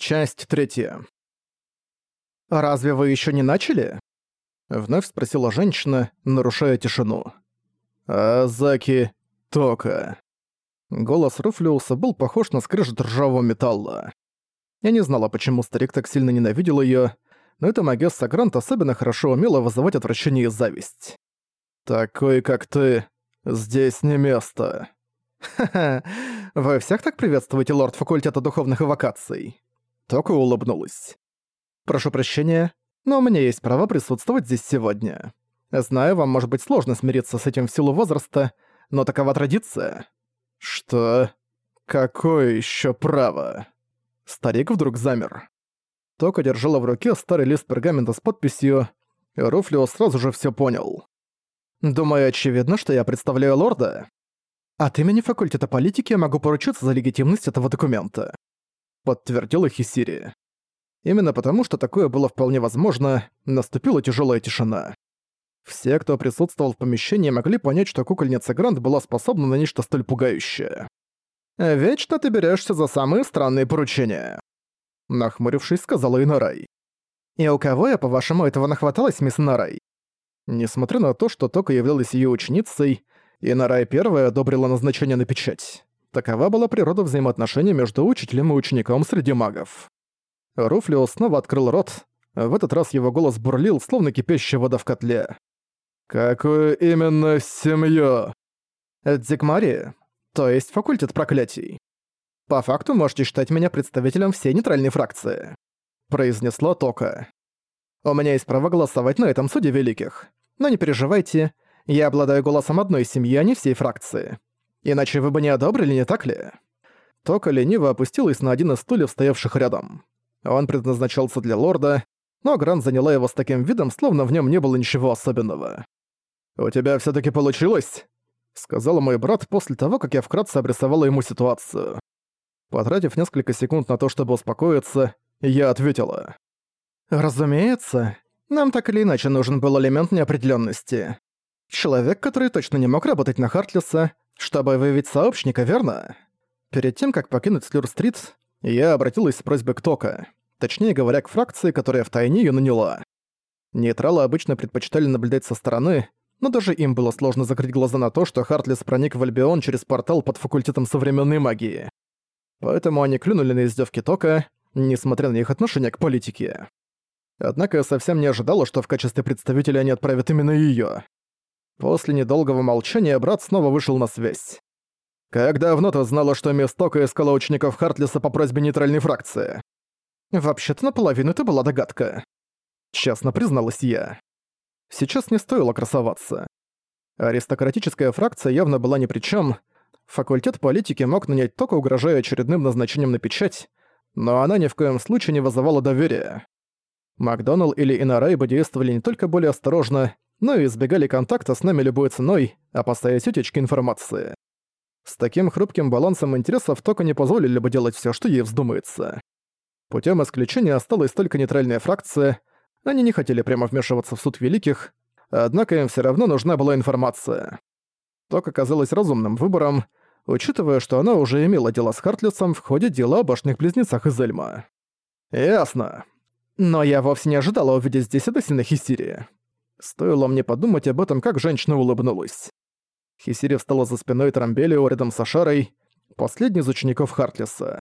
Часть третья. «Разве вы еще не начали?» Вновь спросила женщина, нарушая тишину. «Азаки Тока». Голос Руфлиуса был похож на скрежет ржавого металла. Я не знала, почему старик так сильно ненавидел её, но эта Магесса Грант особенно хорошо умела вызывать отвращение и зависть. «Такой, как ты, здесь не место». «Ха-ха, вы всех так приветствуете, лорд факультета духовных эвокаций?» Тока улыбнулась. «Прошу прощения, но у меня есть право присутствовать здесь сегодня. Знаю, вам может быть сложно смириться с этим в силу возраста, но такова традиция». «Что? Какое еще право?» Старик вдруг замер. Тока держала в руке старый лист пергамента с подписью, и Руфлио сразу же все понял. «Думаю, очевидно, что я представляю лорда. От имени факультета политики я могу поручиться за легитимность этого документа подтвердила Хисири. Именно потому, что такое было вполне возможно, наступила тяжелая тишина. Все, кто присутствовал в помещении, могли понять, что кукольница Грант была способна на нечто столь пугающее. «Вечно ты берешься за самые странные поручения», — нахмурившись, сказала Инарай. «И у кого я, по-вашему, этого нахваталась, мисс Нарай?» Несмотря на то, что Тока являлась ее ученицей, Инарай первая одобрила назначение на печать. Такова была природа взаимоотношений между учителем и учеником среди магов. Руфлио снова открыл рот. В этот раз его голос бурлил, словно кипящая вода в котле. «Какую именно семью?» «Дзигмари, то есть факультет проклятий. По факту можете считать меня представителем всей нейтральной фракции», произнесла Тока. «У меня есть право голосовать на этом суде великих. Но не переживайте, я обладаю голосом одной семьи, а не всей фракции. Иначе вы бы не одобрили, не так ли?» Тока лениво опустилась на один из стульев, стоявших рядом. Он предназначался для лорда, но Грант заняла его с таким видом, словно в нем не было ничего особенного. «У тебя все таки получилось?» — сказал мой брат после того, как я вкратце обрисовала ему ситуацию. Потратив несколько секунд на то, чтобы успокоиться, я ответила. «Разумеется. Нам так или иначе нужен был элемент неопределенности. Человек, который точно не мог работать на Хартлиса, чтобы выявить сообщника, верно? Перед тем, как покинуть Слюр-стрит, я обратилась с просьбой к Тока, точнее говоря, к фракции, которая втайне её наняла. Нейтралы обычно предпочитали наблюдать со стороны, но даже им было сложно закрыть глаза на то, что Хартлис проник в Альбион через портал под факультетом современной магии. Поэтому они клюнули на издевки Тока, несмотря на их отношение к политике. Однако я совсем не ожидала, что в качестве представителя они отправят именно её. После недолгого молчания брат снова вышел на связь. «Как давно ты знала, что Мистока искала учеников Хартлиса по просьбе нейтральной фракции?» «Вообще-то наполовину это была догадка». Честно призналась я. Сейчас не стоило красоваться. Аристократическая фракция явно была ни при чем. Факультет политики мог нанять только угрожая очередным назначением на печать, но она ни в коем случае не вызывала доверия. Макдоналл или Инарай бы действовали не только более осторожно, но и избегали контакта с нами любой ценой, опасаясь утечки информации. С таким хрупким балансом интересов только не позволили бы делать все, что ей вздумается. Путем исключения осталась только нейтральная фракция, они не хотели прямо вмешиваться в суд великих, однако им все равно нужна была информация. Ток оказалось разумным выбором, учитывая, что она уже имела дело с Хартлисом в ходе дела о башнях близнецах из Эльма. «Ясно. Но я вовсе не ожидала увидеть здесь Эдосина Хисирия. Стоило мне подумать об этом, как женщина улыбнулась. Хисири встала за спиной Трамбелио рядом с Ашарой, последний из учеников Хартлиса.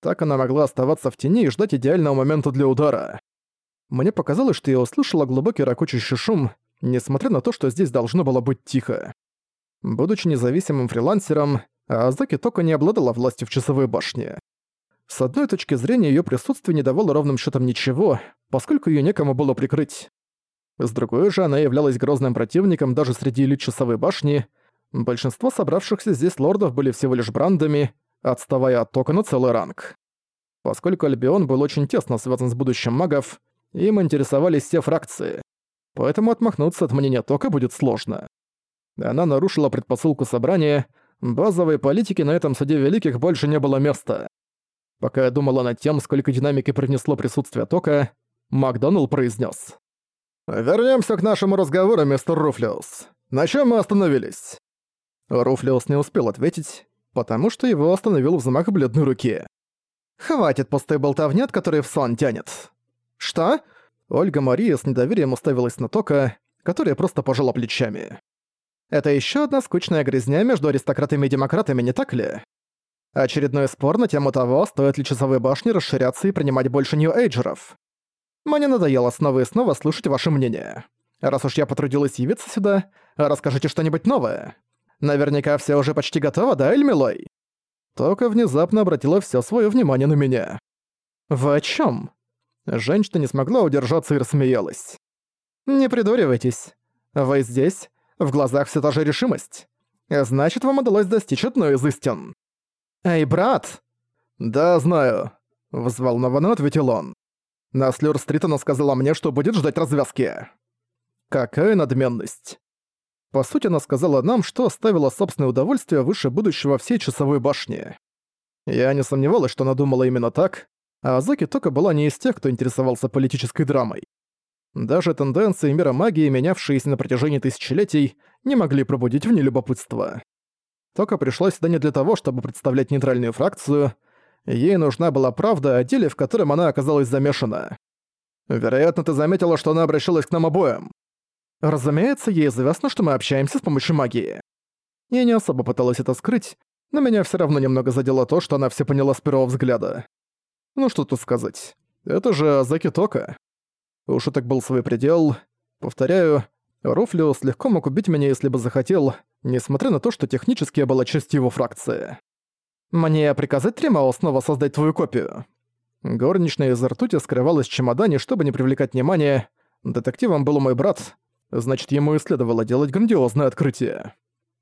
Так она могла оставаться в тени и ждать идеального момента для удара. Мне показалось, что я услышала глубокий ракочущий шум, несмотря на то, что здесь должно было быть тихо. Будучи независимым фрилансером, Азаки Тока не обладала властью в часовой башне. С одной точки зрения, ее присутствие не давало ровным счетом ничего, поскольку ее некому было прикрыть. С другой же, она являлась грозным противником даже среди элит часовой башни. Большинство собравшихся здесь лордов были всего лишь брандами, отставая от тока на целый ранг. Поскольку Альбион был очень тесно связан с будущим магов, им интересовались все фракции. Поэтому отмахнуться от мнения тока будет сложно. Она нарушила предпосылку собрания, базовой политики на этом суде великих больше не было места. Пока я думала над тем, сколько динамики принесло присутствие тока, Макдоналл произнес: Вернемся к нашему разговору, мистер Руфлиус. На чем мы остановились?» Руфлиус не успел ответить, потому что его остановил взмах бледной руки. Хватит пустой болтовни, от которой в сон тянет. Что? Ольга Мария с недоверием уставилась на Тока, которая просто пожала плечами. Это еще одна скучная грязня между аристократами и демократами, не так ли? Очередной спор на тему того, стоит ли часовые башни расширяться и принимать больше нью-эйджеров. Мне надоело снова и снова слушать ваше мнение. Раз уж я потрудилась явиться сюда, расскажите что-нибудь новое. Наверняка все уже почти готово, да, Эльмилой? Тока внезапно обратила все свое внимание на меня. «Вы о чем? Женщина не смогла удержаться и рассмеялась. «Не придуривайтесь. Вы здесь, в глазах все та же решимость. Значит, вам удалось достичь одной из истин». «Эй, брат!» «Да, знаю», — взволнованно ответил он. На Слюр-стрит она сказала мне, что будет ждать развязки. Какая надменность. По сути, она сказала нам, что оставила собственное удовольствие выше будущего всей часовой башни. Я не сомневалась, что она думала именно так, а Азаки только была не из тех, кто интересовался политической драмой. Даже тенденции мира магии, менявшиеся на протяжении тысячелетий, не могли пробудить в ней любопытство. Тока пришла сюда не для того, чтобы представлять нейтральную фракцию, ей нужна была правда о деле, в котором она оказалась замешана. Вероятно, ты заметила, что она обращалась к нам обоим. Разумеется, ей известно, что мы общаемся с помощью магии. Я не особо пыталась это скрыть, но меня все равно немного задело то, что она все поняла с первого взгляда. Ну что тут сказать. Это же Азаки Тока. У шуток был свой предел. Повторяю, Руфлиус легко мог убить меня, если бы захотел, несмотря на то, что технически я была частью его фракции. «Мне приказать Тримао снова создать твою копию?» Горничная из ртути скрывалась в чемодане, чтобы не привлекать внимания. Детективом был мой брат, Значит, ему и следовало делать грандиозное открытие.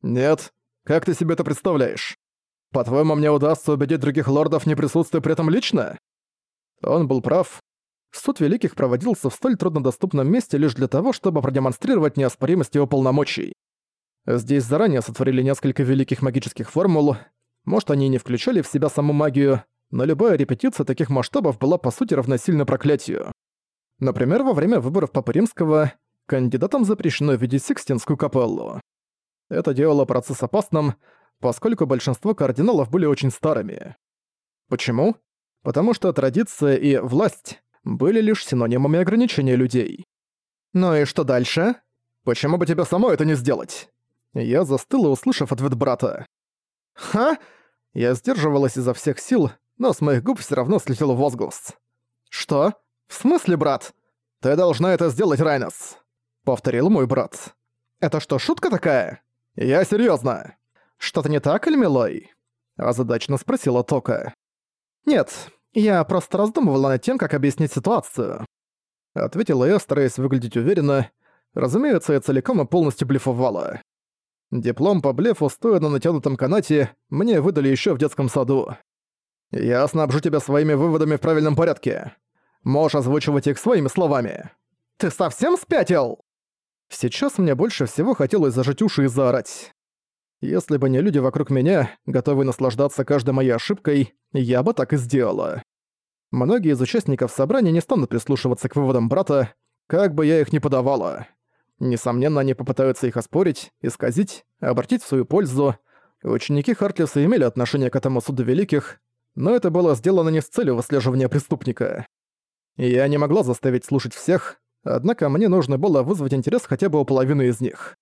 Нет, как ты себе это представляешь? По-твоему, мне удастся убедить других лордов, не присутствуя при этом лично? Он был прав. Суд Великих проводился в столь труднодоступном месте лишь для того, чтобы продемонстрировать неоспоримость его полномочий. Здесь заранее сотворили несколько великих магических формул. Может, они и не включали в себя саму магию, но любая репетиция таких масштабов была по сути равносильна проклятию. Например, во время выборов Папы Римского кандидатам запрещено видеть Сикстинскую капеллу. Это делало процесс опасным, поскольку большинство кардиналов были очень старыми. Почему? Потому что традиция и власть были лишь синонимами ограничения людей. Ну и что дальше? Почему бы тебе самой это не сделать? Я застыла, услышав ответ брата. «Ха?» Я сдерживалась изо всех сил, но с моих губ все равно слетел возглас. «Что? В смысле, брат? Ты должна это сделать, Райнос!» — повторил мой брат. «Это что, шутка такая? Я серьёзно!» «Что-то не так, Эльмилой?» — озадачно спросила Тока. «Нет, я просто раздумывала над тем, как объяснить ситуацию». Ответила я, стараясь выглядеть уверенно. Разумеется, я целиком и полностью блефовала. Диплом по блефу, стоя на натянутом канате, мне выдали ещё в детском саду. «Я снабжу тебя своими выводами в правильном порядке. Можешь озвучивать их своими словами». «Ты совсем спятил?» Сейчас мне больше всего хотелось зажать уши и заорать. Если бы не люди вокруг меня, готовые наслаждаться каждой моей ошибкой, я бы так и сделала. Многие из участников собрания не станут прислушиваться к выводам брата, как бы я их ни подавала. Несомненно, они попытаются их оспорить, исказить, обратить в свою пользу. Ученики Хартлиса имели отношение к этому суду великих, но это было сделано не с целью выслеживания преступника. Я не могла заставить слушать всех, однако мне нужно было вызвать интерес хотя бы у половины из них.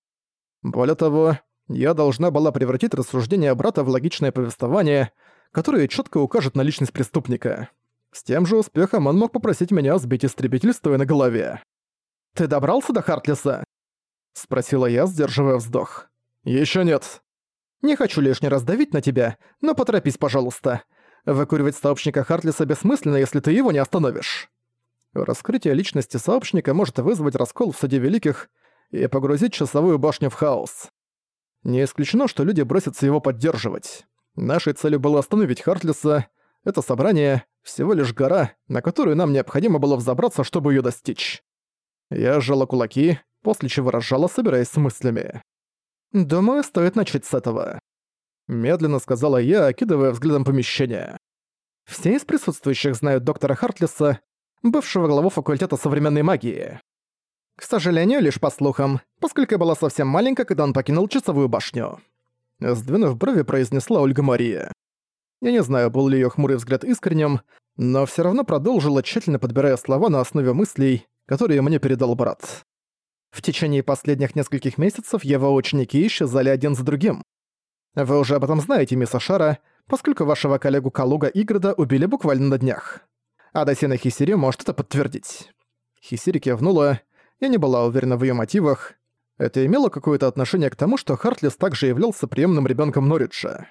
Более того, я должна была превратить рассуждение брата в логичное повествование, которое четко укажет на личность преступника. С тем же успехом он мог попросить меня сбить истребитель, стоя на голове. «Ты добрался до Хартлиса?» — спросила я, сдерживая вздох. Еще нет». «Не хочу лишний раз давить на тебя, но поторопись, пожалуйста. Выкуривать сообщника Хартлиса бессмысленно, если ты его не остановишь». Раскрытие личности сообщника может вызвать раскол в Суде Великих и погрузить часовую башню в хаос. Не исключено, что люди бросятся его поддерживать. Нашей целью было остановить Хартлиса. Это собрание — всего лишь гора, на которую нам необходимо было взобраться, чтобы ее достичь. Я сжала кулаки, после чего разжала, собираясь с мыслями. «Думаю, стоит начать с этого», — медленно сказала я, окидывая взглядом помещение. «Все из присутствующих знают доктора Хартлиса, бывшего главу факультета современной магии. К сожалению, лишь по слухам, поскольку была совсем маленькая, когда он покинул часовую башню. Сдвинув брови, произнесла Ольга Мария. Я не знаю, был ли её хмурый взгляд искренним, но всё равно продолжила, тщательно подбирая слова на основе мыслей, которые мне передал брат. В течение последних нескольких месяцев его ученики исчезали один за другим. Вы уже об этом знаете, мисс Ашара, поскольку вашего коллегу Калуга Играда убили буквально на днях. Адасина Хисири может это подтвердить. Хисири кивнула, я не была уверена в её мотивах. Это имело какое-то отношение к тому, что Хартлис также являлся приемным ребёнком Норриджа.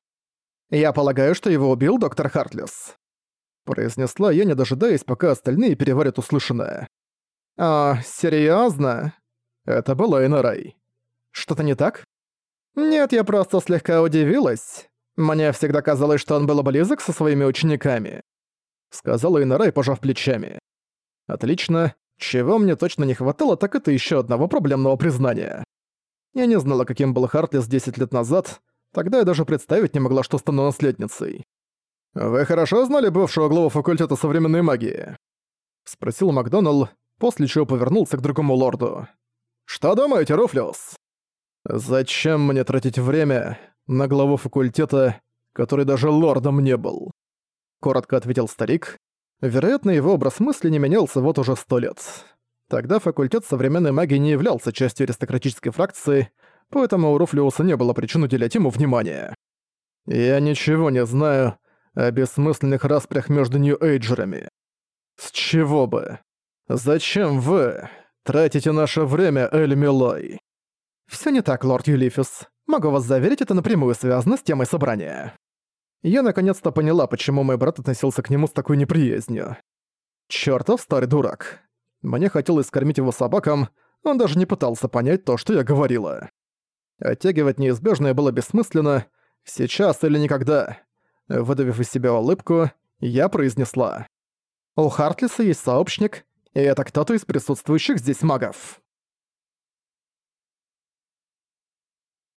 «Я полагаю, что его убил доктор Хартлис», — произнесла я, не дожидаясь, пока остальные переварят услышанное. «А, серьёзно?» Это была Инарай. «Что-то не так?» «Нет, я просто слегка удивилась. Мне всегда казалось, что он был близок со своими учениками», — сказала Инарай, пожав плечами. «Отлично. Чего мне точно не хватало, так это еще одного проблемного признания. Я не знала, каким был Хартлис 10 лет назад, тогда я даже представить не могла, что стану наследницей. «Вы хорошо знали бывшего главу факультета современной магии?» — спросил Макдоналл, после чего повернулся к другому лорду. «Что думаете, Руфлиус?» «Зачем мне тратить время на главу факультета, который даже лордом не был?» Коротко ответил старик. Вероятно, его образ мысли не менялся вот уже сто лет. Тогда факультет современной магии не являлся частью аристократической фракции, поэтому у Руфлиуса не было причин уделять ему внимания. «Я ничего не знаю о бессмысленных распрях между Нью-Эйджерами. С чего бы? Зачем вы Тратите наше время, Эль Милой. Всё не так, лорд Юлифис. Могу вас заверить, это напрямую связано с темой собрания. Я наконец-то поняла, почему мой брат относился к нему с такой неприязнью. Чёртов старый дурак. Мне хотелось скормить его собакам, он даже не пытался понять то, что я говорила. Оттягивать неизбежное было бессмысленно, сейчас или никогда. Выдавив из себя улыбку, я произнесла. «У Хартлиса есть сообщник, и это кто-то из присутствующих здесь магов.